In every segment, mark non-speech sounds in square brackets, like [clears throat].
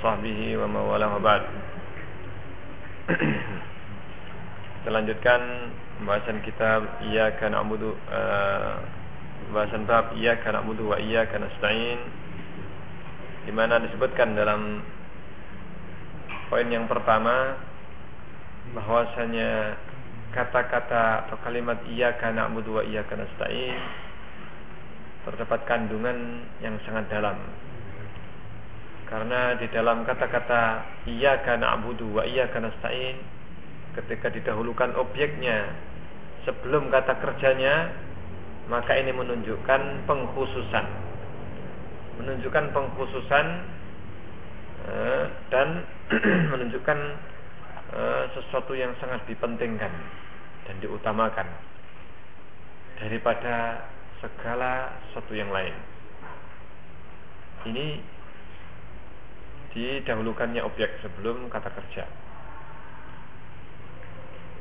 Sahbihi wa mawala wa ba'd Kita lanjutkan Pembahasan kitab Iyaka na'budu uh, Pembahasan bab Iyaka na'budu wa iyaka nasta'in di mana disebutkan dalam poin yang pertama bahwasanya kata-kata atau kalimat iyyaka na'budu wa iyyaka nasta'in terdapat kandungan yang sangat dalam. Karena di dalam kata-kata iyyaka na'budu wa iyyaka nasta'in ketika didahulukan objeknya sebelum kata kerjanya maka ini menunjukkan pengkhususan. Menunjukkan pengkhususan eh, dan [clears throat] menunjukkan eh, sesuatu yang sangat dipentingkan dan diutamakan daripada segala sesuatu yang lain. Ini didahulukannya objek sebelum kata kerja.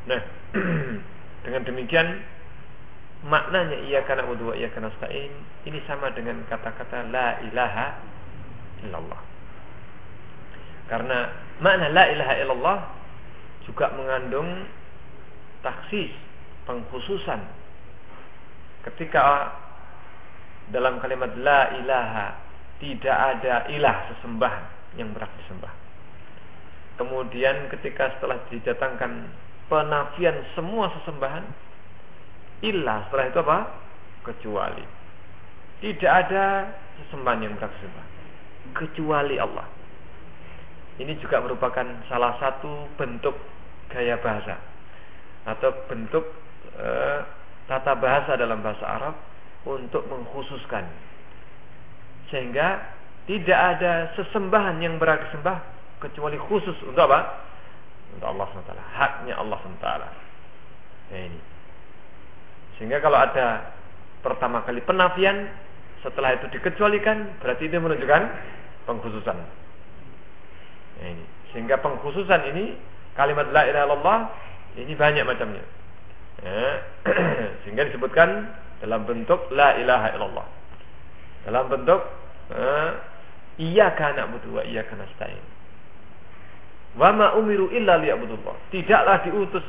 Nah, [clears throat] dengan demikian maknanya ia karena udwa ia karena stain ini sama dengan kata-kata la ilaha illallah. Karena makna la ilaha illallah juga mengandung taksis, pengkhususan. Ketika dalam kalimat la ilaha tidak ada ilah sesembahan yang berhak disembah. Kemudian ketika setelah didatangkan penafian semua sesembahan, ilah setelah itu apa? Kecuali. Tidak ada sesembahan yang berhak disembah kecuali Allah. Ini juga merupakan salah satu bentuk gaya bahasa atau bentuk e, tata bahasa dalam bahasa Arab untuk mengkhususkan sehingga tidak ada sesembahan yang berhak disembah kecuali khusus untuk apa? Untuk Allah SWT. Haknya Allah SWT. Nah ini. Sehingga kalau ada pertama kali penafian, setelah itu dikecualikan, berarti itu menunjukkan pengkhususan. Nah ini. Sehingga pengkhususan ini kalimat la ilaha illallah ini banyak macamnya. Ya. [clears throat] Sehingga disebutkan dalam bentuk la ilaha illallah. Dalam bentuk iya karena na'budu wa iyyaka nasta'in. Wa ma umiru illa liya'budullah. Tidaklah diutus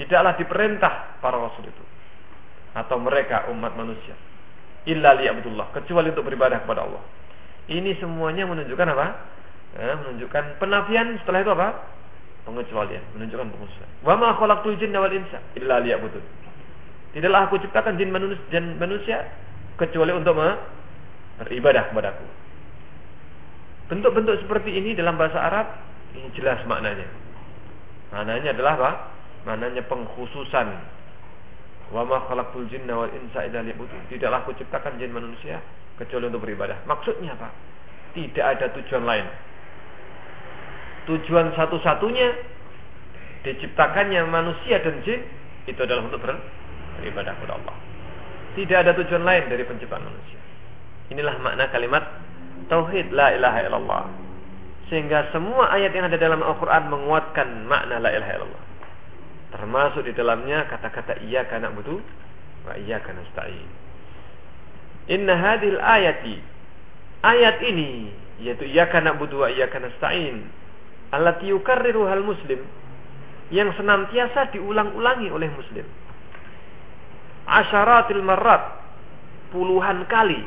tidaklah diperintah para rasul itu atau mereka umat manusia illa liya'budullah kecuali untuk beribadah kepada Allah. Ini semuanya menunjukkan apa? Eh, menunjukkan penafian setelah itu apa? Pengecualian, menunjukkan pengkhususan. Wa ma khalaqtul jinna wal insa illa liya'budun. Tidaklah aku ciptakan jin manusia, jin manusia kecuali untuk beribadah kepadaku. Bentuk-bentuk seperti ini dalam bahasa Arab ini jelas maknanya. Maknanya adalah apa? Maknanya pengkhususan. Wa ma khalaqtul jinna wal insa illa liya'budun. Tidaklah aku ciptakan jin manusia kecuali untuk beribadah. Maksudnya apa? Tidak ada tujuan lain tujuan satu-satunya diciptakannya manusia dan jin itu adalah untuk beribadah kepada Allah. Tidak ada tujuan lain dari penciptaan manusia. Inilah makna kalimat tauhid la ilaha illallah. Sehingga semua ayat yang ada dalam Al-Qur'an menguatkan makna la ilaha illallah. Termasuk di dalamnya kata-kata iyyaka na'budu wa iyyaka nasta'in. Inna hadhil ayati ayat ini yaitu iyyaka na'budu wa iyyaka nasta'in allati yukarriru hal muslim yang senantiasa diulang-ulangi oleh muslim. Asyaratil marrat puluhan kali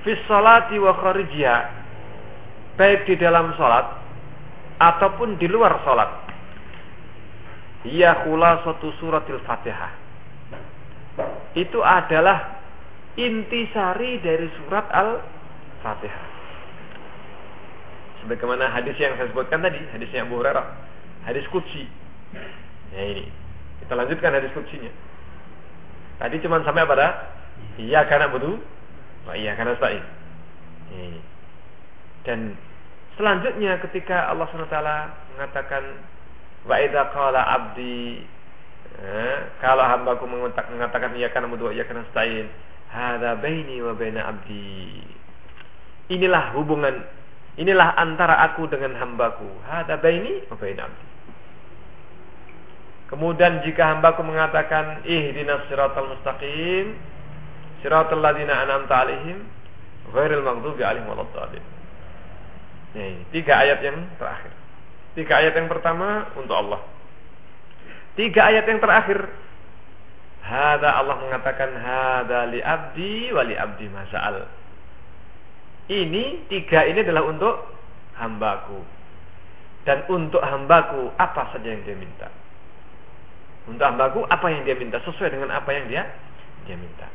fis salati wa kharijiha baik di dalam salat ataupun di luar salat. Ya khulasatu suratil Fatihah. Itu adalah intisari dari surat Al-Fatihah sebagaimana hadis yang saya sebutkan tadi, hadisnya Abu Hurairah, hadis kutsi. Ya ini. Kita lanjutkan hadis kutsinya. Tadi cuma sampai pada iya karena butuh, oh iya karena stain. Ini. Dan selanjutnya ketika Allah SWT mengatakan wa idza qala abdi eh, kalau hambaku mengatakan iya karena butuh iya karena stain, hadza baini wa baina abdi. Inilah hubungan Inilah antara aku dengan hambaku. Hada baini wa baina abdi. Kemudian jika hambaku mengatakan ihdinas siratal mustaqim siratal ladzina an'amta alaihim ghairil maghdubi alaihim waladdallin. Ini tiga ayat yang terakhir. Tiga ayat yang pertama untuk Allah. Tiga ayat yang terakhir Hada Allah mengatakan hada li abdi wa li abdi masal. Ini tiga ini adalah untuk hambaku. Dan untuk hambaku apa saja yang dia minta. Untuk hambaku apa yang dia minta sesuai dengan apa yang dia dia minta.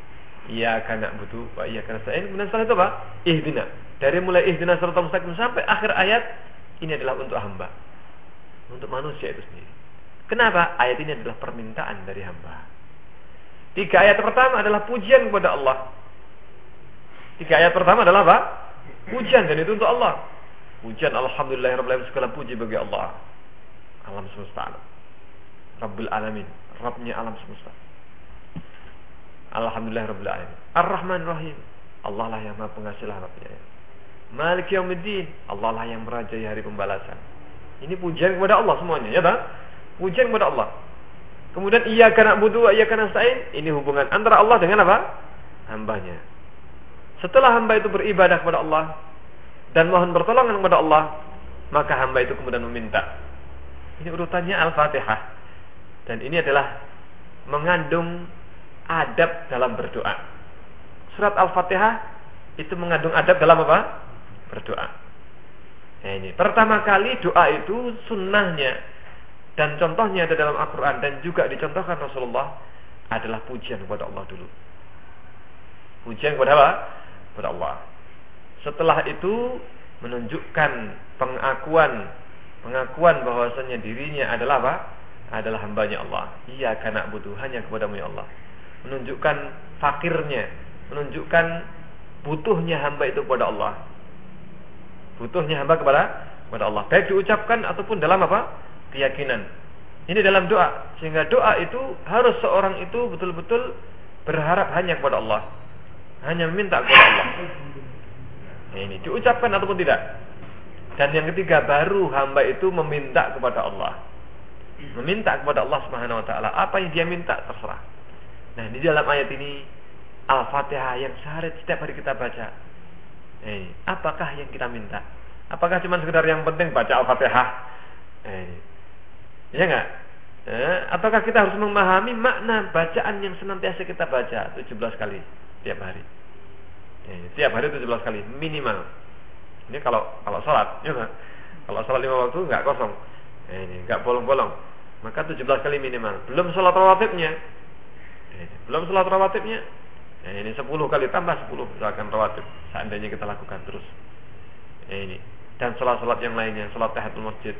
Iya karena butuh, wa iya karena saya. Kemudian setelah itu apa? Ihdina. Dari mulai ihdina serta mustaqim sampai akhir ayat ini adalah untuk hamba. Untuk manusia itu sendiri. Kenapa? Ayat ini adalah permintaan dari hamba. Tiga ayat pertama adalah pujian kepada Allah. Tiga ayat pertama adalah apa? Pujian dan itu untuk Allah. Pujian Alhamdulillah segala puji bagi Allah. Alam semesta alam. Rabbul Alamin, Rabbnya alam semesta. Alhamdulillah Rabbil Alamin. Ar-Rahman Rahim. Allah lah yang maha pengasih lah Rabbnya. Malik Yawmiddin. Allah lah yang merajai hari pembalasan. Ini pujian kepada Allah semuanya, ya tak? Pujian kepada Allah. Kemudian ia karena butuh, ia karena sain. Ini hubungan antara Allah dengan apa? Hambanya. Setelah hamba itu beribadah kepada Allah dan mohon pertolongan kepada Allah, maka hamba itu kemudian meminta. Ini urutannya Al-Fatihah. Dan ini adalah mengandung adab dalam berdoa. Surat Al-Fatihah itu mengandung adab dalam apa? Berdoa. Nah ini pertama kali doa itu sunnahnya dan contohnya ada dalam Al-Quran dan juga dicontohkan Rasulullah adalah pujian kepada Allah dulu. Pujian kepada apa? Kepada Allah. Setelah itu menunjukkan pengakuan pengakuan bahwasanya dirinya adalah apa? Adalah hambanya Allah. Iya karena butuh hanya kepadamu ya Allah menunjukkan fakirnya, menunjukkan butuhnya hamba itu kepada Allah. Butuhnya hamba kepada kepada Allah. Baik diucapkan ataupun dalam apa? keyakinan. Ini dalam doa. Sehingga doa itu harus seorang itu betul-betul berharap hanya kepada Allah. Hanya meminta kepada Allah. Nah, ini diucapkan ataupun tidak. Dan yang ketiga baru hamba itu meminta kepada Allah. Meminta kepada Allah Subhanahu wa taala apa yang dia minta terserah. Nah, di dalam ayat ini Al-Fatihah yang sehari setiap hari kita baca. Eh, apakah yang kita minta? Apakah cuma sekedar yang penting baca Al-Fatihah? Eh, ya enggak? Eh, ataukah kita harus memahami makna bacaan yang senantiasa kita baca 17 kali tiap hari? Eh, tiap hari 17 kali minimal. Ini kalau kalau sholat, ya enggak? Kalau sholat lima waktu enggak kosong. Eh, ini enggak bolong-bolong. Maka 17 kali minimal. Belum sholat rawatibnya belum sholat rawatibnya. Ya, ini 10 kali tambah 10 misalkan rawatib. Seandainya kita lakukan terus. Ini. Dan sholat-sholat yang lainnya. Sholat tahatul masjid.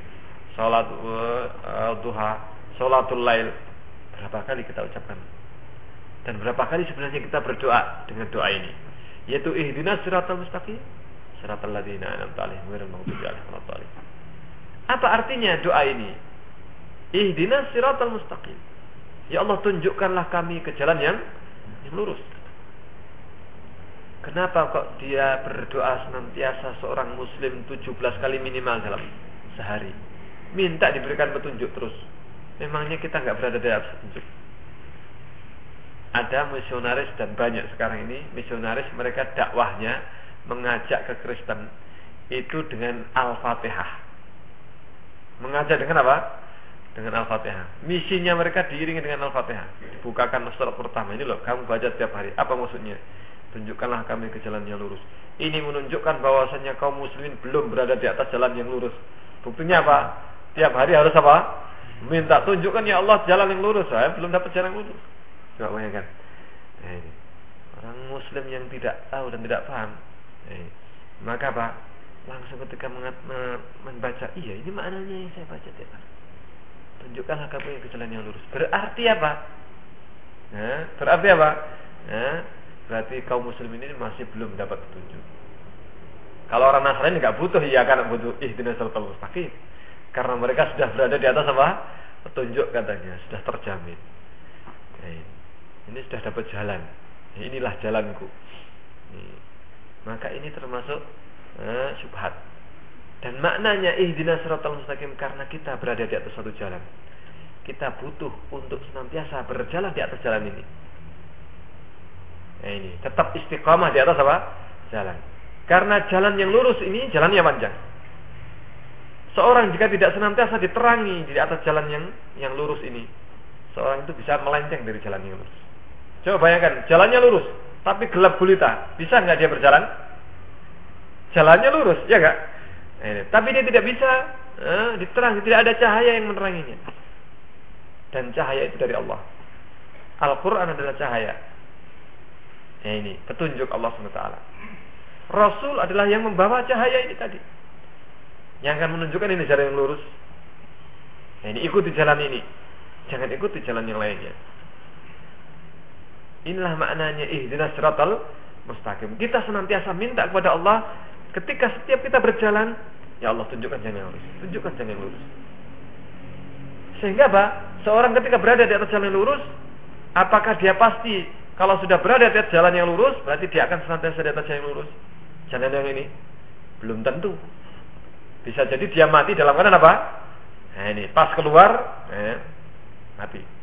Sholat uh, duha. Sholatul lail. Berapa kali kita ucapkan. Dan berapa kali sebenarnya kita berdoa dengan doa ini. Yaitu ihdinas siratal mustaqim. Siratal ladina anamta alaihim. Apa artinya doa ini? Ihdinas siratal mustaqim. Ya Allah tunjukkanlah kami ke jalan yang, lurus. Kenapa kok dia berdoa senantiasa seorang muslim 17 kali minimal dalam sehari? Minta diberikan petunjuk terus. Memangnya kita nggak berada di atas petunjuk. Ada misionaris dan banyak sekarang ini misionaris mereka dakwahnya mengajak ke Kristen itu dengan Al-Fatihah. Mengajak dengan apa? dengan Al-Fatihah. Misinya mereka diiringi dengan Al-Fatihah. Dibukakan surat pertama ini loh, kamu baca tiap hari. Apa maksudnya? Tunjukkanlah kami ke jalan yang lurus. Ini menunjukkan bahwasanya kaum muslimin belum berada di atas jalan yang lurus. Buktinya apa? Tiap hari harus apa? Minta tunjukkan ya Allah jalan yang lurus. Saya belum dapat jalan yang lurus. Coba bayangkan. Ini. Orang muslim yang tidak tahu dan tidak paham. Ini. Maka apa? Langsung ketika membaca, iya ini maknanya yang saya baca tiap hari tunjukkanlah kamu ke jalan yang lurus. Berarti apa? Nah, berarti apa? Nah, berarti kaum muslim ini masih belum dapat petunjuk. Kalau orang Nasrani nggak butuh, ya kan butuh ihdinas siratal mustaqim. Karena mereka sudah berada di atas apa? Petunjuk katanya, sudah terjamin. Nah, ini sudah dapat jalan. Inilah jalanku. Ini. Maka ini termasuk eh, subhat dan maknanya ihdinas siratal mustaqim karena kita berada di atas satu jalan. kita butuh untuk senantiasa berjalan di atas jalan ini. Nah ini tetap istiqamah di atas apa? Jalan. Karena jalan yang lurus ini jalannya panjang. Seorang jika tidak senantiasa diterangi di atas jalan yang yang lurus ini, seorang itu bisa melenceng dari jalan yang lurus. Coba bayangkan, jalannya lurus, tapi gelap gulita, bisa nggak dia berjalan? Jalannya lurus, ya nggak? Nah, tapi dia tidak bisa eh, diterangi, tidak ada cahaya yang meneranginya. Dan cahaya itu dari Allah. Al-Quran adalah cahaya. Ya ini, petunjuk Allah SWT. Rasul adalah yang membawa cahaya ini tadi. Yang akan menunjukkan ini jalan yang lurus. Ya ini ikuti jalan ini. Jangan ikuti jalan yang lainnya. Inilah maknanya ihdinas siratal mustaqim. Kita senantiasa minta kepada Allah ketika setiap kita berjalan, ya Allah tunjukkan jalan yang lurus. Tunjukkan jalan yang lurus. Sehingga apa? Seorang ketika berada di atas jalan yang lurus, apakah dia pasti kalau sudah berada di atas jalan yang lurus, berarti dia akan senantiasa di atas jalan yang lurus? Jalan yang ini belum tentu. Bisa jadi dia mati dalam keadaan apa? Nah ini pas keluar, eh, mati.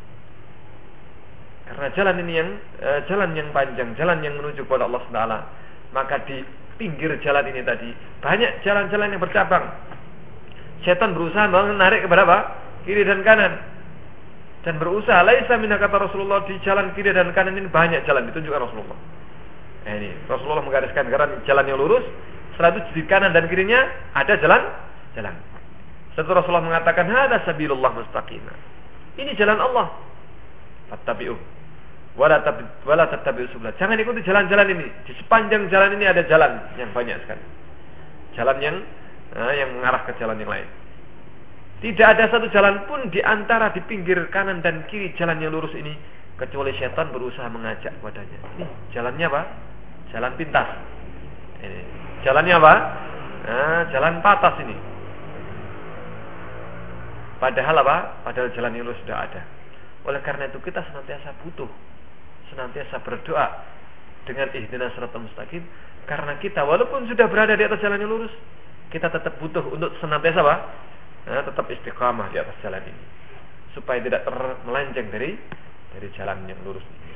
Karena jalan ini yang eh, jalan yang panjang, jalan yang menuju kepada Allah Subhanahu maka di pinggir jalan ini tadi banyak jalan-jalan yang bercabang. Setan berusaha menarik kepada apa? kiri dan kanan dan berusaha laisa minna kata Rasulullah di jalan kiri dan kanan ini banyak jalan ditunjukkan Rasulullah. Nah, ini Rasulullah menggariskan garis jalan yang lurus, setelah itu di kanan dan kirinya ada jalan jalan. Setelah Rasulullah mengatakan hada sabilullah mustaqimah. Ini jalan Allah. Fattabi'u. Wala wala. Jangan ikuti jalan-jalan ini. Di sepanjang jalan ini ada jalan yang banyak sekali. Jalan yang eh, yang mengarah ke jalan yang lain. Tidak ada satu jalan pun di antara di pinggir kanan dan kiri jalan yang lurus ini kecuali setan berusaha mengajak padanya. Ini jalannya apa? Jalan pintas. Ini. Jalannya apa? Nah, jalan patas ini. Padahal apa? Padahal jalan yang lurus sudah ada. Oleh karena itu kita senantiasa butuh, senantiasa berdoa dengan ihdinas siratal mustaqim karena kita walaupun sudah berada di atas jalan yang lurus, kita tetap butuh untuk senantiasa apa? nah, tetap istiqamah di atas jalan ini supaya tidak termelenceng dari dari jalan yang lurus ini.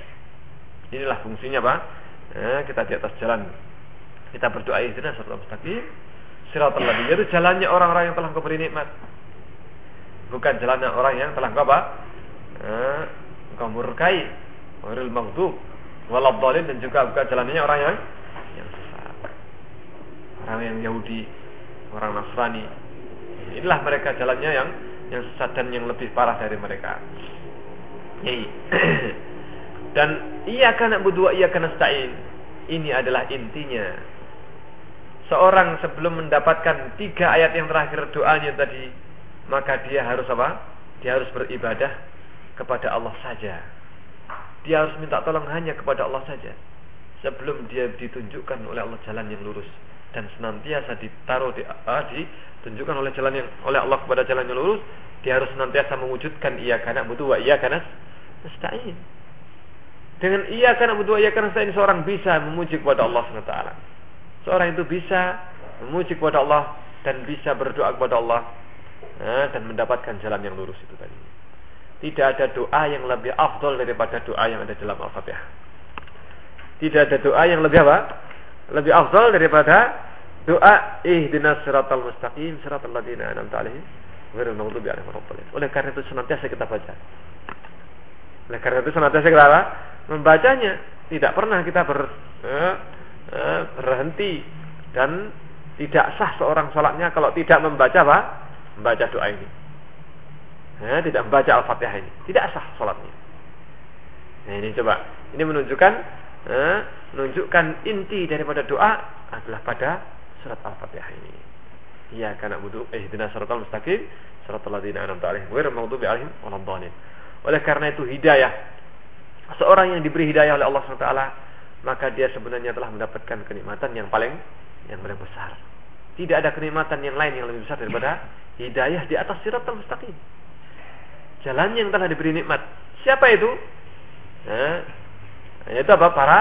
Inilah fungsinya Pak. Nah, kita di atas jalan kita berdoa ihdinas siratal mustaqim siratal ladzina itu jalannya orang-orang yang telah kau beri nikmat. Bukan jalannya orang yang telah kau apa? Nah, kau murkai, waril maghdub, waladhdallin dan juga bukan jalannya orang yang yang sesat. Orang yang Yahudi, orang Nasrani, Inilah mereka jalannya yang yang sesat dan yang lebih parah dari mereka. [clears throat] dan ia karena berdua ia karena stain. Ini adalah intinya. Seorang sebelum mendapatkan tiga ayat yang terakhir doanya tadi, maka dia harus apa? Dia harus beribadah kepada Allah saja. Dia harus minta tolong hanya kepada Allah saja. Sebelum dia ditunjukkan oleh Allah jalan yang lurus dan senantiasa ditaruh di, uh, ditunjukkan oleh jalan yang oleh Allah kepada jalan yang lurus, dia harus senantiasa mewujudkan ia karena butuh wa iya karena nasta'in. Dengan iya karena butuh iya karena nasta'in seorang bisa memuji kepada Allah SWT. Seorang itu bisa memuji kepada Allah dan bisa berdoa kepada Allah nah, dan mendapatkan jalan yang lurus itu tadi. Tidak ada doa yang lebih afdol daripada doa yang ada dalam Al-Fatihah. Tidak ada doa yang lebih apa? lebih afdal daripada doa ihdinas siratal mustaqim siratal ladzina an'amta alaihim ghairil maghdubi alaihim. Oleh karena itu senantiasa kita baca. Oleh karena itu senantiasa kita apa? membacanya. Tidak pernah kita ber, eh, eh, berhenti dan tidak sah seorang sholatnya kalau tidak membaca apa? Membaca doa ini. Eh, tidak membaca Al-Fatihah ini. Tidak sah sholatnya. Nah ini coba. Ini menunjukkan eh, menunjukkan inti daripada doa adalah pada surat Al-Fatihah ini. Iya karena butuh eh suratul mustaqim suratul ladzina an'amta alaihim ghairil maghdubi alaihim waladdallin. Oleh karena itu hidayah seorang yang diberi hidayah oleh Allah SWT maka dia sebenarnya telah mendapatkan kenikmatan yang paling yang paling besar. Tidak ada kenikmatan yang lain yang lebih besar daripada hidayah di atas siratul mustaqim. Jalan yang telah diberi nikmat. Siapa itu? Nah, itu apa? Para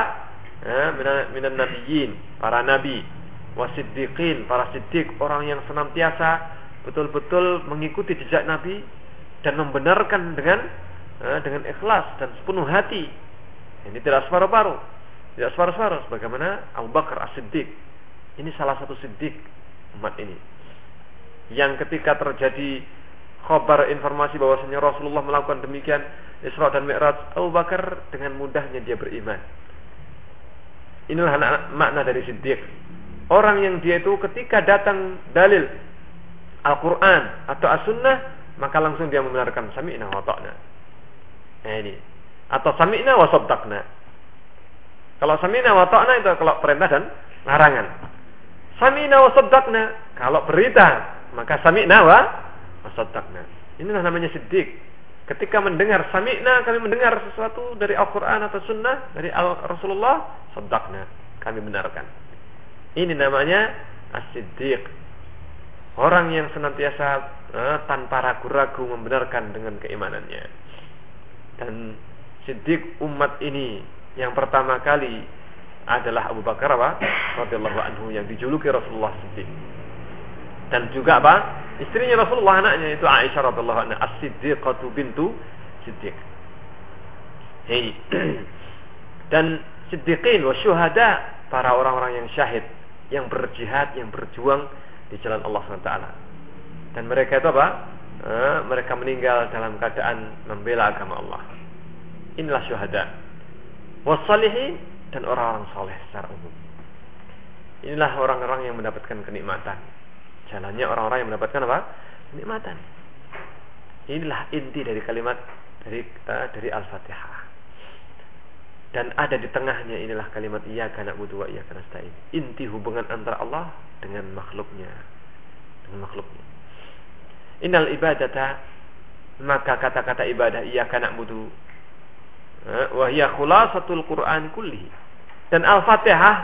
eh, minan nabiyyin, para nabi, wasiddiqin, para siddiq, orang yang senantiasa betul-betul mengikuti jejak nabi dan membenarkan dengan eh, dengan ikhlas dan sepenuh hati. Ini tidak separuh-paruh, tidak separuh-separuh sebagaimana Abu Bakar As-Siddiq. Ini salah satu siddiq umat ini. Yang ketika terjadi khabar informasi bahwasanya Rasulullah melakukan demikian Isra dan Mi'raj, Abu Bakar dengan mudahnya dia beriman. Inilah makna dari siddiq. Orang yang dia itu ketika datang dalil Al-Quran atau As-Sunnah, maka langsung dia membenarkan sami'na wa ta'na. Nah ini. Atau sami'na wa saddaqna. Kalau sami'na wa ta'na itu kalau perintah dan larangan. Sami'na wa saddaqna. Kalau berita, maka sami'na wa saddaqna. Inilah namanya siddiq. Ketika mendengar sami'na, kami mendengar sesuatu dari Al-Quran atau Sunnah, dari Al Rasulullah, saddaqna. Kami benarkan. Ini namanya as-siddiq Orang yang senantiasa eh, tanpa ragu-ragu membenarkan dengan keimanannya. Dan siddiq umat ini yang pertama kali adalah Abu Bakar apa? anhu yang dijuluki Rasulullah Siddiq. Dan juga apa? Istrinya Rasulullah anaknya itu Aisyah radhiyallahu anha as-siddiqatu bintu Siddiq. Hei. [clears throat] Dan siddiqin wa syuhada para orang-orang yang syahid, yang berjihad, yang berjuang di jalan Allah SWT. Dan mereka itu apa? Eh, mereka meninggal dalam keadaan membela agama Allah. Inilah syuhada. Wassalihin dan orang-orang soleh secara umum. Inilah orang-orang yang mendapatkan kenikmatan. Jalannya orang-orang yang mendapatkan apa? Kenikmatan. Inilah inti dari kalimat dari uh, dari Al-Fatihah. Dan ada di tengahnya inilah kalimat iya karena butuh wa iyyaka nasta'in. Inti hubungan antara Allah dengan makhluknya. Dengan makhluknya. Innal ibadata maka kata-kata ibadah iya karena butuh wa hiya khulasatul Quran kulli. Dan Al-Fatihah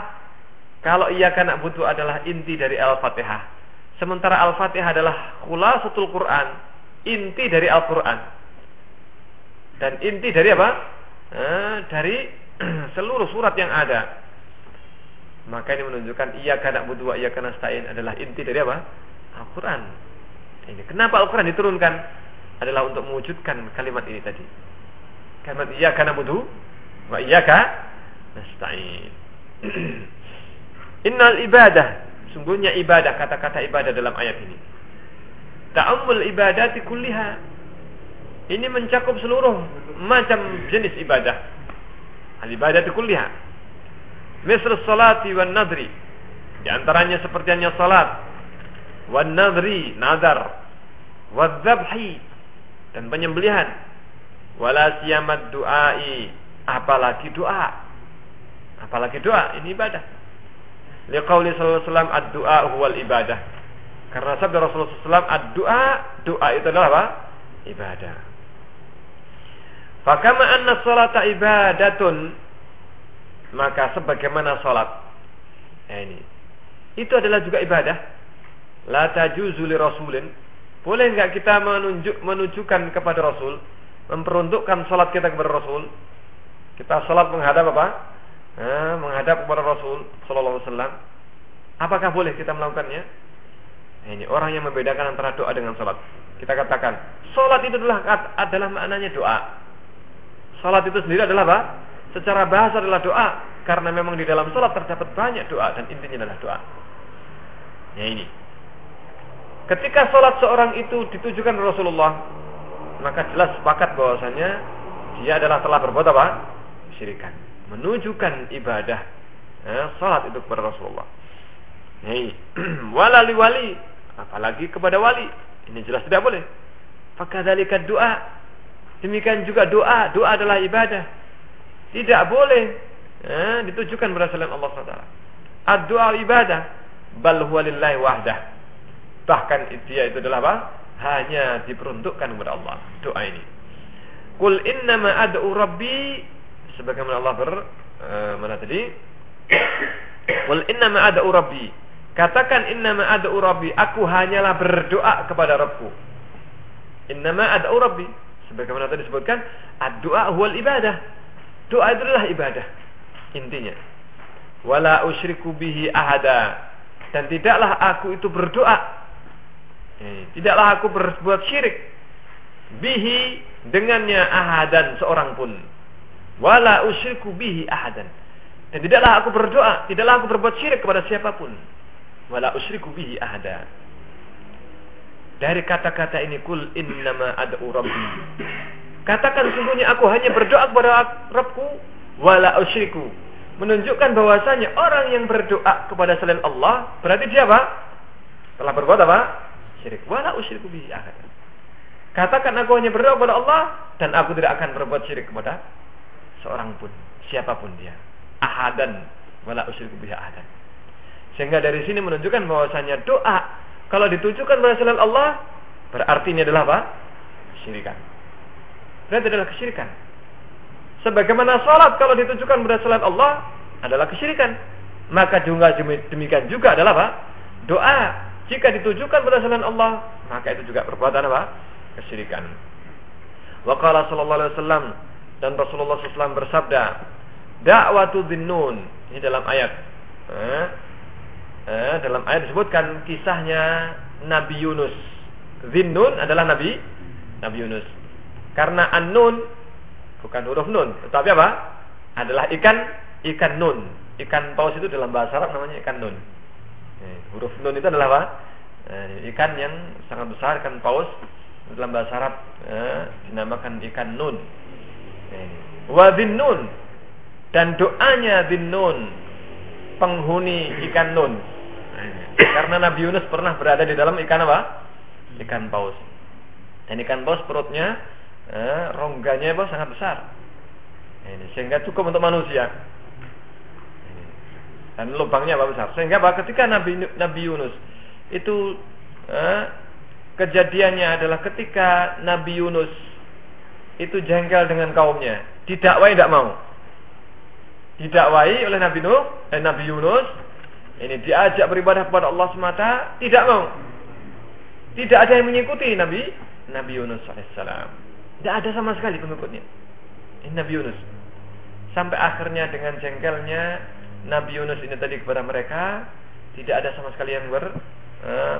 kalau iya karena butuh adalah inti dari Al-Fatihah. Sementara Al-Fatihah adalah khulasatul Quran, inti dari Al-Quran. Dan inti dari apa? Eh, dari [clears throat] seluruh surat yang ada. Maka ini menunjukkan iya karena butuh iya karena stain adalah inti dari apa? Al-Quran. Ini kenapa Al-Quran diturunkan? Adalah untuk mewujudkan kalimat ini tadi. Kalimat iya karena butuh wa iya nasta'in. [clears throat] Innal ibadah sungguhnya ibadah kata-kata ibadah dalam ayat ini. Ta'ammul ibadati kulliha. Ini mencakup seluruh macam jenis ibadah al-ibadatu kulliha. Misal salati wan nadri. Di antaranya seperti hanya salat, wan nadri, nadar, wadzabhi dan penyembelihan. Wala siyamat du'ai, apalagi doa. Apalagi doa, ini ibadah. Liqauli sallallahu alaihi wasallam ad-du'a huwal ibadah. Karena sabda Rasulullah SAW, ad-du'a, doa itu adalah apa? Ibadah. Fakama anna salata ibadatun maka sebagaimana salat. Nah ini. Itu adalah juga ibadah. La tajuzu li rasulin. Boleh enggak kita menunjuk menunjukkan kepada Rasul, memperuntukkan salat kita kepada Rasul? Kita salat menghadap apa? Nah, menghadap kepada Rasul sallallahu alaihi wasallam. Apakah boleh kita melakukannya? Ini orang yang membedakan antara doa dengan salat. Kita katakan, salat itu adalah adalah maknanya doa. Salat itu sendiri adalah apa? Secara bahasa adalah doa karena memang di dalam salat terdapat banyak doa dan intinya adalah doa. Ya ini. Ketika salat seorang itu ditujukan Rasulullah, maka jelas sepakat bahwasanya dia adalah telah berbuat apa? Syirikan. Menunjukkan ibadah ya, salat itu kepada Rasulullah. Ya ini. [clears throat] Walali wali, apalagi kepada wali. Ini jelas tidak boleh. Fakadzalika doa Demikian juga doa, doa adalah ibadah. Tidak boleh eh, ditujukan pada selain Allah SWT. Ad-doa ibadah, bal huwa wahdah. Bahkan dia itu adalah apa? Hanya diperuntukkan kepada Allah. Doa ini. Kul innama ad'u rabbi sebagaimana Allah ber eh, mana tadi? Kul innama ad'u rabbi. Katakan innama ad'u rabbi, aku hanyalah berdoa kepada Rabbku. Innama ad'u rabbi Sebagaimana tadi disebutkan, doa huwal ibadah. Doa itu adalah ibadah. Intinya. Wala usyriku bihi ahada. Dan tidaklah aku itu berdoa. Eh, tidaklah aku berbuat syirik. bihi dengannya ahadan seorang pun. Wala usyriku bihi ahadan. Dan tidaklah aku berdoa, tidaklah aku berbuat syirik kepada siapa pun. Wala usyriku bihi ahada. Dari kata-kata ini kul innama ad'u rabbi. Katakan sungguhnya aku hanya berdoa kepada Rabbku wala usyriku. Menunjukkan bahwasanya orang yang berdoa kepada selain Allah berarti dia apa? Telah berbuat apa? Syirik. Wala usyriku bihi ahada. Katakan aku hanya berdoa kepada Allah dan aku tidak akan berbuat syirik kepada seorang pun, siapa pun dia. Ahadan wala usyriku bihi ahadan. Sehingga dari sini menunjukkan bahwasanya doa kalau ditujukan pada selain Allah berarti ini adalah apa? Syirikan. Berarti adalah kesyirikan. Sebagaimana salat kalau ditujukan pada selain Allah adalah kesyirikan. Maka juga demikian juga adalah apa? Doa jika ditujukan pada selain Allah, maka itu juga perbuatan apa? Kesyirikan. Waqala sallallahu alaihi wasallam dan Rasulullah SAW bersabda, "Da'watu dhinnun." Ini dalam ayat. Eh, eh, dalam ayat disebutkan kisahnya Nabi Yunus. Zinnun adalah Nabi Nabi Yunus. Karena an-nun bukan huruf nun, tetapi apa? Adalah ikan ikan nun. Ikan paus itu dalam bahasa Arab namanya ikan nun. Eh, huruf nun itu adalah apa? Eh, ikan yang sangat besar, ikan paus dalam bahasa Arab eh, dinamakan ikan nun. Wa nun dan doanya nun penghuni ikan nun. Karena Nabi Yunus pernah berada di dalam ikan apa? Ikan paus. Dan ikan paus perutnya eh, rongganya apa sangat besar. Ini sehingga cukup untuk manusia. Dan lubangnya apa besar. Sehingga apa ketika Nabi Nabi Yunus itu eh, kejadiannya adalah ketika Nabi Yunus itu jengkel dengan kaumnya, didakwai tidak mau. Didakwai oleh Nabi Nuh, eh, Nabi Yunus, ini diajak beribadah kepada Allah semata, tidak mau. Tidak ada yang mengikuti Nabi Nabi Yunus alaihissalam. Tidak ada sama sekali pengikutnya. Ini Nabi Yunus. Sampai akhirnya dengan jengkelnya Nabi Yunus ini tadi kepada mereka tidak ada sama sekali yang ber, uh,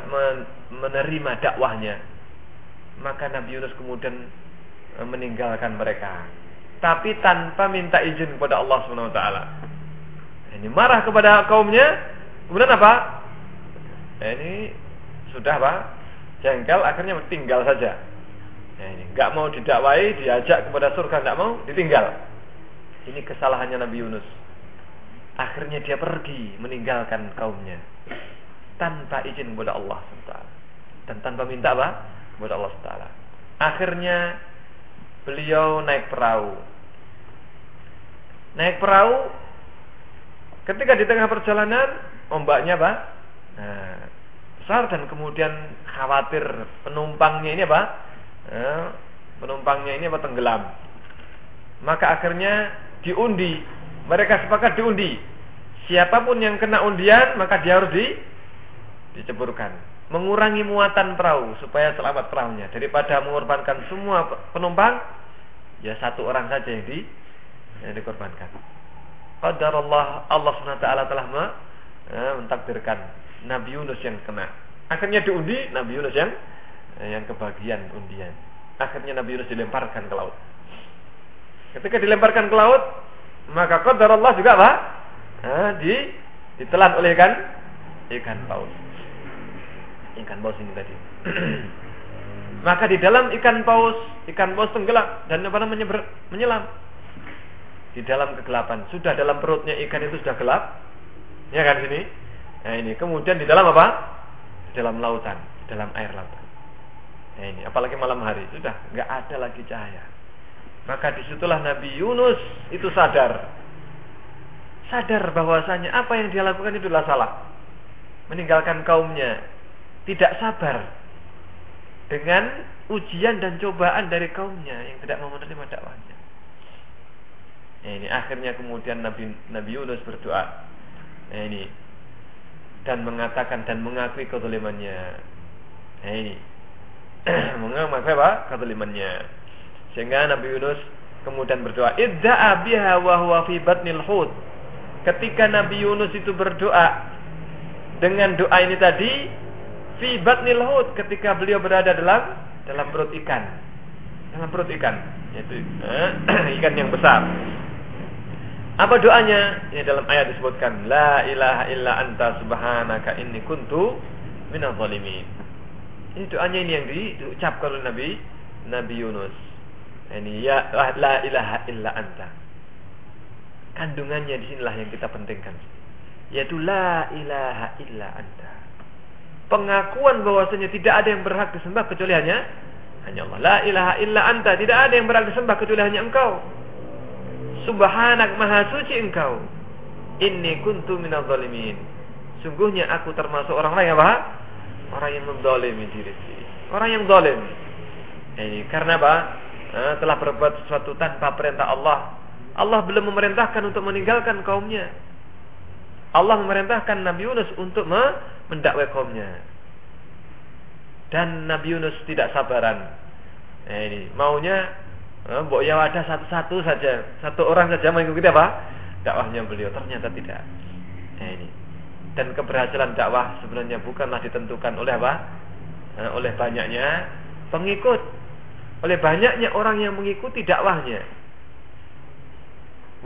menerima dakwahnya. Maka Nabi Yunus kemudian meninggalkan mereka. Tapi tanpa minta izin kepada Allah Subhanahu wa taala. Ini marah kepada kaumnya. Kemudian apa? Ini sudah apa? Jengkel akhirnya tinggal saja Nah, ini nggak mau didakwai, diajak kepada surga nggak mau, ditinggal. Ini kesalahannya Nabi Yunus. Akhirnya dia pergi meninggalkan kaumnya tanpa izin kepada Allah SWT dan tanpa minta apa kepada Allah SWT. Akhirnya beliau naik perahu. Naik perahu ketika di tengah perjalanan ombaknya apa? Nah, besar dan kemudian khawatir penumpangnya ini apa? ya, penumpangnya ini apa tenggelam. Maka akhirnya diundi, mereka sepakat diundi. Siapa pun yang kena undian maka dia harus di diceburkan, mengurangi muatan perahu supaya selamat perahunya daripada mengorbankan semua penumpang ya satu orang saja yang di yang dikorbankan. Qadar Allah Allah SWT telah ya, mentakdirkan Nabi Yunus yang kena. Akhirnya diundi Nabi Yunus yang Eh, yang kebagian undian. Akhirnya Nabi Yunus dilemparkan ke laut. Ketika dilemparkan ke laut, maka qadar Allah juga apa? Nah, di ditelan oleh ikan ikan paus. Ikan paus ini tadi. [clears throat] maka di dalam ikan paus, ikan paus tenggelam dan apa namanya menyelam di dalam kegelapan. Sudah dalam perutnya ikan itu sudah gelap. Ya kan sini? Nah ini kemudian di dalam apa? Di dalam lautan, di dalam air lautan. Nah ini, apalagi malam hari sudah nggak ada lagi cahaya. Maka di situlah Nabi Yunus itu sadar, sadar bahwasanya apa yang dia lakukan itu adalah salah, meninggalkan kaumnya, tidak sabar dengan ujian dan cobaan dari kaumnya yang tidak mau menerima dakwahnya. Nah, ini akhirnya kemudian Nabi Nabi Yunus berdoa. Nah, ini dan mengatakan dan mengakui kezalimannya. Nah, ini [clears throat] mengaku apa? Kezalimannya. Sehingga Nabi Yunus kemudian berdoa, "Idda'a biha wa huwa fi batnil hut." Ketika Nabi Yunus itu berdoa dengan doa ini tadi, fi batnil hut ketika beliau berada dalam dalam perut ikan. dalam perut ikan, yaitu eh, [clears throat] ikan yang besar. Apa doanya? Ini dalam ayat disebutkan La ilaha illa anta subhanaka inni kuntu minal zalimin. Ini doanya ini yang diucapkan oleh Nabi Nabi Yunus. Ini ya la ilaha illa anta. Kandungannya di sinilah yang kita pentingkan. Yaitu la ilaha illa anta. Pengakuan bahwasanya tidak ada yang berhak disembah kecuali hanya hanya Allah. La ilaha illa anta. Tidak ada yang berhak disembah kecuali hanya engkau. Subhanak maha suci engkau. Inni kuntu minal zalimin. Sungguhnya aku termasuk orang lain apa? Orang yang mendolimi diri. Orang yang dolim. Ini karena apa? Eh, telah berbuat sesuatu tanpa perintah Allah. Allah belum memerintahkan untuk meninggalkan kaumnya. Allah memerintahkan Nabi Yunus untuk mendakwai kaumnya. Dan Nabi Yunus tidak sabaran. Nah, ini maunya Eh, Mbok ya ada satu-satu saja, satu orang saja mengikuti apa? Dakwahnya beliau ternyata tidak. Nah, ini. Dan keberhasilan dakwah sebenarnya bukanlah ditentukan oleh apa? Nah, oleh banyaknya pengikut, oleh banyaknya orang yang mengikuti dakwahnya.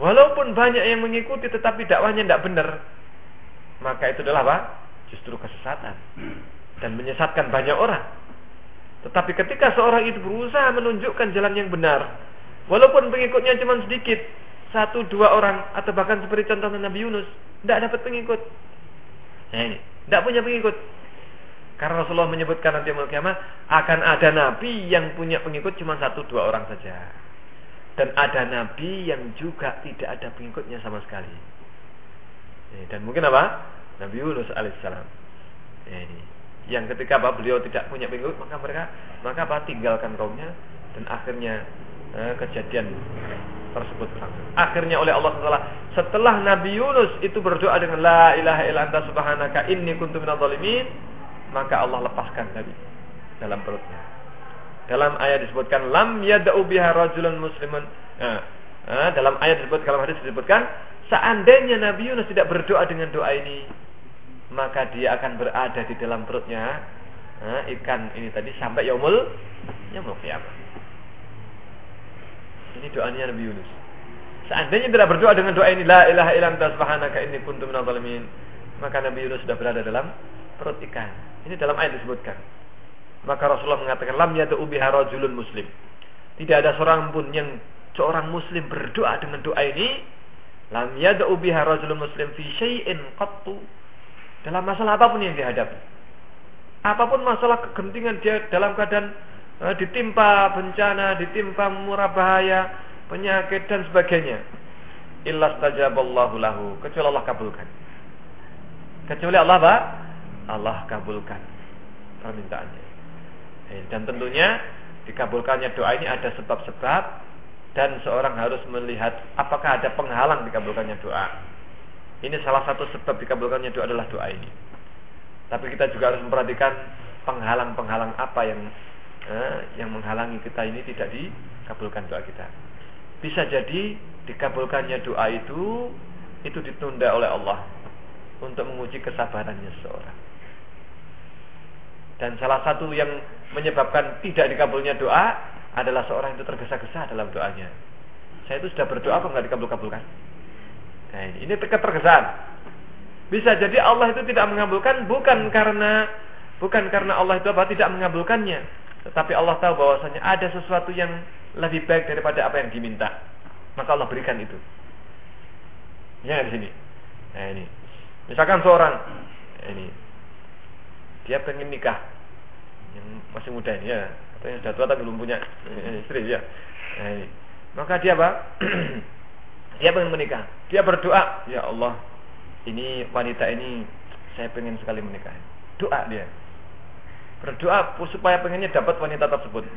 Walaupun banyak yang mengikuti tetapi dakwahnya tidak benar, maka itu adalah apa? Justru kesesatan dan menyesatkan banyak orang. Tetapi ketika seorang itu berusaha menunjukkan jalan yang benar, walaupun pengikutnya cuma sedikit, satu dua orang atau bahkan seperti contoh Nabi Yunus, tidak dapat pengikut. Nah ini, tidak punya pengikut. Karena Rasulullah menyebutkan nanti malam kiamat akan ada nabi yang punya pengikut cuma satu dua orang saja. Dan ada nabi yang juga tidak ada pengikutnya sama sekali. Dan mungkin apa? Nabi Yunus alaihissalam. Ini yang ketika apa beliau tidak punya pengikut maka mereka maka apa tinggalkan kaumnya dan akhirnya eh, kejadian tersebut berlangsung. Akhirnya oleh Allah Taala setelah Nabi Yunus itu berdoa dengan la ilaha illa anta subhanaka inni kuntu minadh maka Allah lepaskan Nabi dalam perutnya. Dalam ayat disebutkan lam yad'u biha rajulun muslimun. Nah, nah, dalam ayat disebut dalam hadis disebutkan seandainya Nabi Yunus tidak berdoa dengan doa ini maka dia akan berada di dalam perutnya nah, ikan ini tadi sampai yaumul yaumul kiamat. Ini doanya Nabi Yunus. Seandainya tidak berdoa dengan doa ini la ilaha illa anta subhanaka inni kuntu minadh maka Nabi Yunus sudah berada dalam perut ikan. Ini dalam ayat disebutkan. Maka Rasulullah mengatakan lam yadu biha rajulun muslim. Tidak ada seorang pun yang seorang muslim berdoa dengan doa ini lam yadu biha rajulun muslim fi syai'in qattu dalam masalah apa pun yang dihadapi. Apa pun masalah kegentingan dia dalam keadaan uh, ditimpa bencana, ditimpa murah bahaya, penyakit dan sebagainya. Illa stajaballahu lahu, kecuali Allah kabulkan. Kecuali Allah apa? Allah kabulkan permintaannya. Eh, dan tentunya dikabulkannya doa ini ada sebab-sebab dan seorang harus melihat apakah ada penghalang dikabulkannya doa. Ini salah satu sebab dikabulkannya doa adalah doa ini. Tapi kita juga harus memperhatikan penghalang-penghalang apa yang eh, yang menghalangi kita ini tidak dikabulkan doa kita. Bisa jadi dikabulkannya doa itu itu ditunda oleh Allah untuk menguji kesabarannya seseorang. Dan salah satu yang menyebabkan tidak dikabulnya doa adalah seorang itu tergesa-gesa dalam doanya. Saya itu sudah berdoa kok nggak dikabul-kabulkan? Nah, ini keterkesan. Bisa jadi Allah itu tidak mengabulkan bukan karena bukan karena Allah itu apa tidak mengabulkannya, tetapi Allah tahu bahwasanya ada sesuatu yang lebih baik daripada apa yang diminta. Maka Allah berikan itu. Ya di sini. Nah ini. Misalkan seorang ini dia pengen nikah yang masih muda ini ya, katanya sudah tua tapi belum punya istri ya. Nah. Maka dia apa? [clears throat] Dia pengen menikah. Dia berdoa, ya Allah, ini wanita ini saya pengen sekali menikah. Doa dia. Berdoa supaya pengennya dapat wanita tersebut.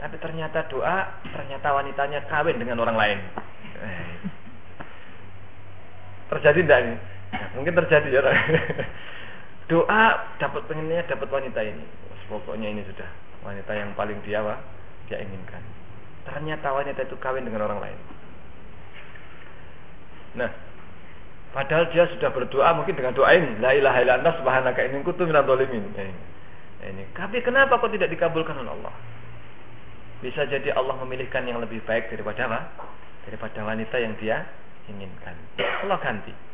Tapi ternyata doa, ternyata wanitanya kawin dengan orang lain. Eh. Terjadi tidak ini? Mungkin terjadi ya. [laughs] doa dapat pengennya dapat wanita ini. Pokoknya ini sudah wanita yang paling dia dia inginkan. Ternyata wanita itu kawin dengan orang lain. Nah, padahal dia sudah berdoa mungkin dengan doa ini, la ilaha illa anta subhanaka inni kuntu dhalimin. Nah, ini. Tapi kenapa kok tidak dikabulkan oleh Allah? Bisa jadi Allah memilihkan yang lebih baik daripada apa? Daripada wanita yang dia inginkan. Allah ganti.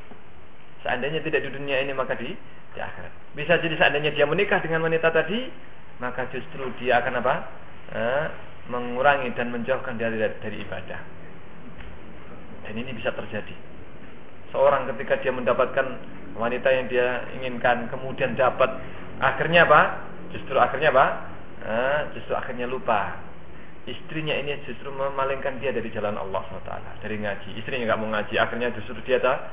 Seandainya tidak di dunia ini maka di di akhirat. Bisa jadi seandainya dia menikah dengan wanita tadi, maka justru dia akan apa? Eh, mengurangi dan menjauhkan dia dari, dari ibadah. Dan ini bisa terjadi. Seorang ketika dia mendapatkan wanita yang dia inginkan, kemudian dapat, akhirnya apa? Justru akhirnya apa? Eh, justru akhirnya lupa istrinya ini justru memalingkan dia dari jalan Allah SWT dari ngaji istrinya nggak mau ngaji akhirnya justru dia tak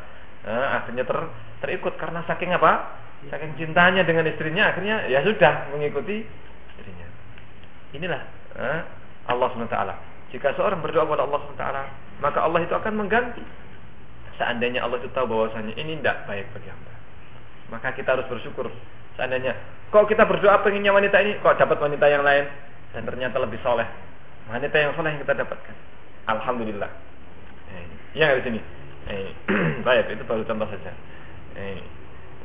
eh, akhirnya ter, terikut karena saking apa? Saking cintanya dengan istrinya akhirnya ya sudah mengikuti istrinya. Inilah. Eh, Allah SWT jika seorang berdoa kepada Allah SWT maka Allah itu akan mengganti. Seandainya Allah itu tahu bahwasanya ini tidak baik bagi hamba maka kita harus bersyukur. Seandainya kok kita berdoa pengennya wanita ini kok dapat wanita yang lain? Dan ternyata lebih soleh. Wanita yang soleh yang kita dapatkan. Alhamdulillah. Eh, ya di sini eh, [clears throat] baik itu baru contoh saja. Eh,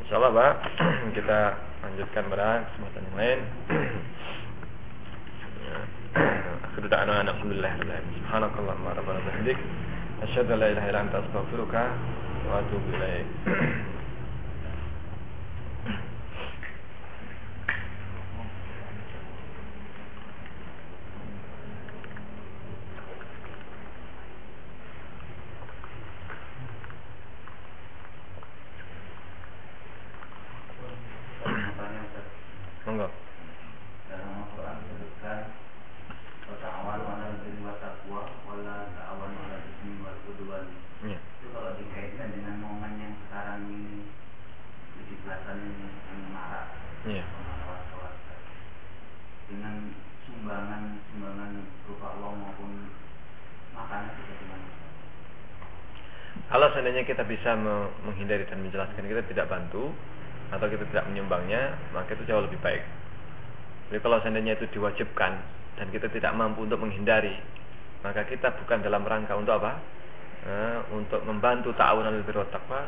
insyaallah pak [clears throat] kita lanjutkan pada kesempatan yang lain. [clears throat] Akhir da'ana alhamdulillah asyhadu an la ilaha illa anta astaghfiruka wa atubu ilaik Kalau seandainya kita bisa menghindari dan menjelaskan kita tidak bantu atau kita tidak menyumbangnya, maka itu jauh lebih baik. Jadi kalau seandainya itu diwajibkan dan kita tidak mampu untuk menghindari, maka kita bukan dalam rangka untuk apa? E, untuk membantu ta'awun al birr taqwa,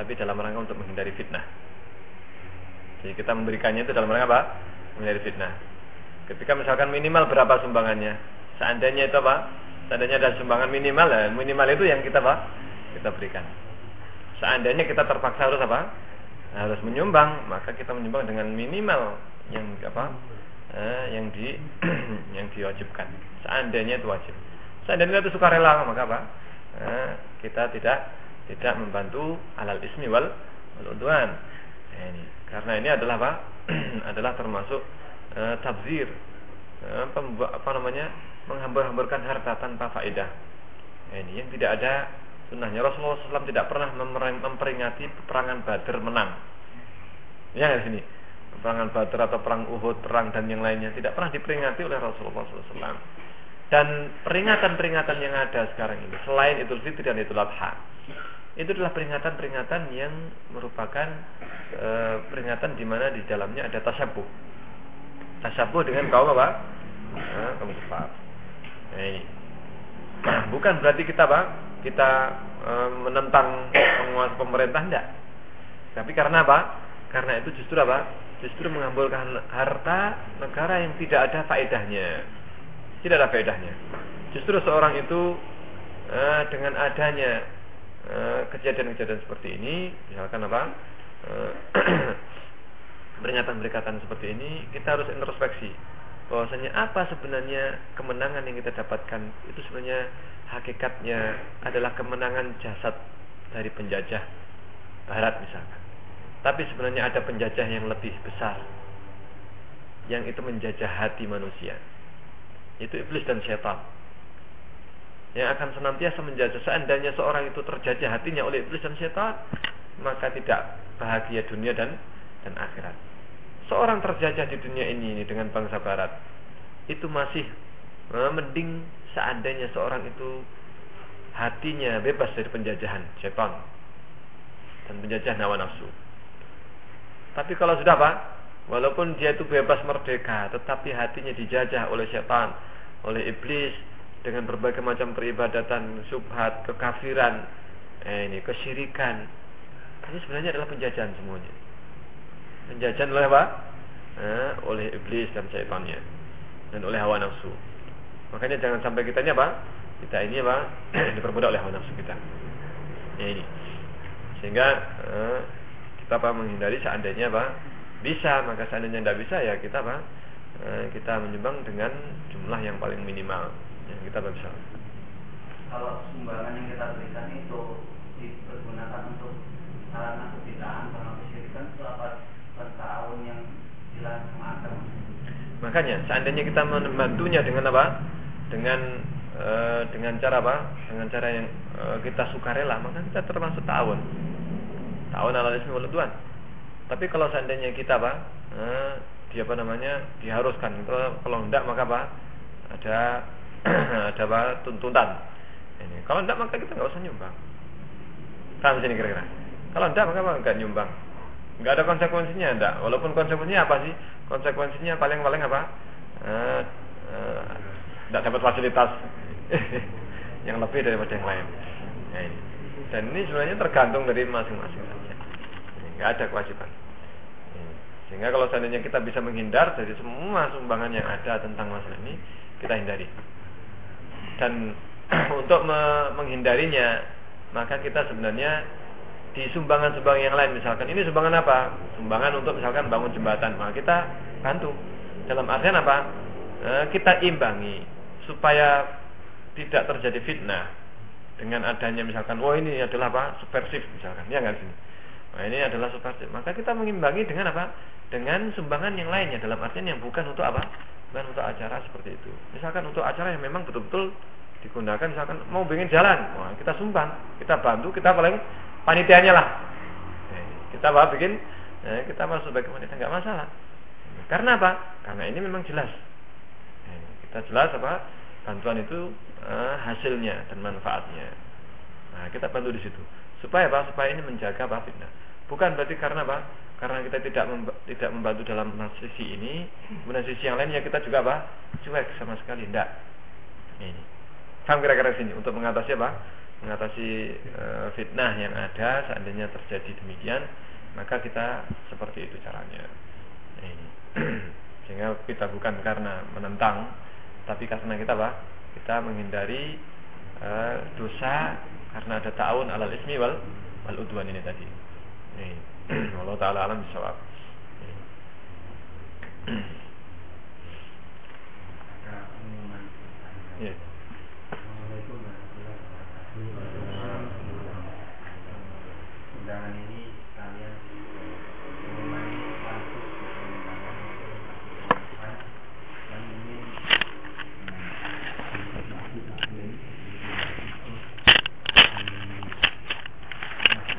tapi dalam rangka untuk menghindari fitnah. Jadi kita memberikannya itu dalam rangka apa? Menghindari fitnah. Ketika misalkan minimal berapa sumbangannya? Seandainya itu apa? Seandainya ada sumbangan minimal, minimal itu yang kita apa? Kita berikan. Seandainya kita terpaksa harus apa? Harus menyumbang, maka kita menyumbang dengan minimal yang apa? Eh, yang di [clears throat] yang diwajibkan. Seandainya itu wajib. Seandainya itu sukarela, maka apa? Eh, kita tidak tidak membantu alal ismi wal udwan. Eh, ini karena ini adalah apa? [clears throat] adalah termasuk eh, tabzir. Eh, apa namanya? menghambar-hamburkan harta tanpa faedah. Eh, ini yang tidak ada sunnahnya Rasulullah SAW tidak pernah memperingati peperangan Badar menang. Ya di sini peperangan Badar atau perang Uhud, perang dan yang lainnya tidak pernah diperingati oleh Rasulullah SAW. Dan peringatan-peringatan yang ada sekarang ini selain Idul Fitri dan Idul Adha itu adalah peringatan-peringatan yang merupakan e, peringatan di mana di dalamnya ada tasabuh. Tasabuh dengan kaum apa? Nah, kaum kufar. [clears throat] Nah, bukan berarti kita apa? Kita e, menentang penguasa pemerintah enggak. Tapi karena apa? Karena itu justru apa? Justru mengambilkan harta negara yang tidak ada faedahnya. Tidak ada faedahnya. Justru seorang itu e, dengan adanya eh, kejadian-kejadian seperti ini, misalkan apa? [clears throat] peringatan-peringatan seperti ini, kita harus introspeksi bahwasanya apa sebenarnya kemenangan yang kita dapatkan itu sebenarnya hakikatnya adalah kemenangan jasad dari penjajah barat misalkan. Tapi sebenarnya ada penjajah yang lebih besar yang itu menjajah hati manusia. Itu iblis dan setan. Yang akan senantiasa menjajah seandainya seorang itu terjajah hatinya oleh iblis dan setan, maka tidak bahagia dunia dan dan akhirat. Seorang terjajah di dunia ini, dengan bangsa barat itu masih eh, mending seandainya seorang itu hatinya bebas dari penjajahan setan dan penjajahan hawa nafsu. Tapi kalau sudah Pak, walaupun dia itu bebas merdeka, tetapi hatinya dijajah oleh setan, oleh iblis dengan berbagai macam peribadatan, subhat, kekafiran, eh, ini kesyirikan. Ini sebenarnya adalah penjajahan semuanya. Penjajahan oleh apa? Eh, oleh iblis dan setannya dan oleh hawa nafsu. Makanya jangan sampai kita ini apa? Kita ini apa? [clears throat] diperbudak oleh hawa nafsu kita. Ya ini. Sehingga eh, kita apa menghindari seandainya apa? Bisa, maka seandainya tidak bisa ya kita apa? Eh, kita menyumbang dengan jumlah yang paling minimal yang kita bisa. Kalau sumbangan yang kita berikan itu dipergunakan untuk sarana kebidahan sama kesyirikan itu apa tahun yang dilarang Makanya seandainya kita membantunya dengan apa? dengan e, dengan cara apa? Dengan cara yang e, kita sukarela, maka kita termasuk tahun. Tahun ala ismi Tuhan. Tapi kalau seandainya kita apa? E, dia apa namanya? diharuskan. Kalau, kalau enggak maka apa? Ada [clears throat] ada apa? tuntutan. Ini. Kalau enggak maka kita nggak usah nyumbang. Paham sini kira-kira? Kalau enggak maka apa? enggak nyumbang. Enggak ada konsekuensinya enggak. Walaupun konsekuensinya apa sih? Konsekuensinya paling-paling apa? Eh, eh, dapat fasilitas [laughs] yang lebih daripada yang lain. Ya. Dan ini sebenarnya tergantung dari masing-masing saja. Nggak ada kewajiban. Sehingga kalau seandainya kita bisa menghindar dari semua sumbangan yang ada tentang masalah ini, kita hindari. Dan [clears throat] untuk me menghindarinya, maka kita sebenarnya di sumbangan-sumbangan yang lain misalkan. Ini sumbangan apa? Sumbangan untuk misalkan bangun jembatan, maka kita bantu. Dalam artian apa? Eh, kita imbangi supaya tidak terjadi fitnah dengan adanya misalkan oh ini adalah apa? Subversif misalkan. Ya nggak sini nah ini adalah subversif. Maka kita mengimbangi dengan apa? Dengan sumbangan yang lainnya. Dalam artian yang bukan untuk apa? Bukan untuk acara seperti itu. Misalkan untuk acara yang memang betul-betul digunakan misalkan mau bikin jalan. Wah kita sumbang kita bantu kita paling panitianya lah kita apa bikin nah, kita masuk sebagai wanita nggak masalah karena apa karena ini memang jelas kita jelas apa bantuan itu uh, hasilnya dan manfaatnya. Nah, kita bantu di situ. Supaya apa? Supaya ini menjaga apa fitnah. Bukan berarti karena apa? Karena kita tidak memba tidak membantu dalam sisi ini, kemudian sisi yang lainnya kita juga apa? Cuek sama sekali, tidak. Ini. Paham kira-kira sini untuk mengatasi apa? Mengatasi uh, fitnah yang ada seandainya terjadi demikian, maka kita seperti itu caranya. Ini. [clears throat] Sehingga kita bukan karena menentang tapi karena kita apa? Kita menghindari uh, dosa karena ada ta'awun alal ismi wal wal udwan ini tadi. Ini. [clears throat] Allah taala alam bisawab. Yeah. [clears throat]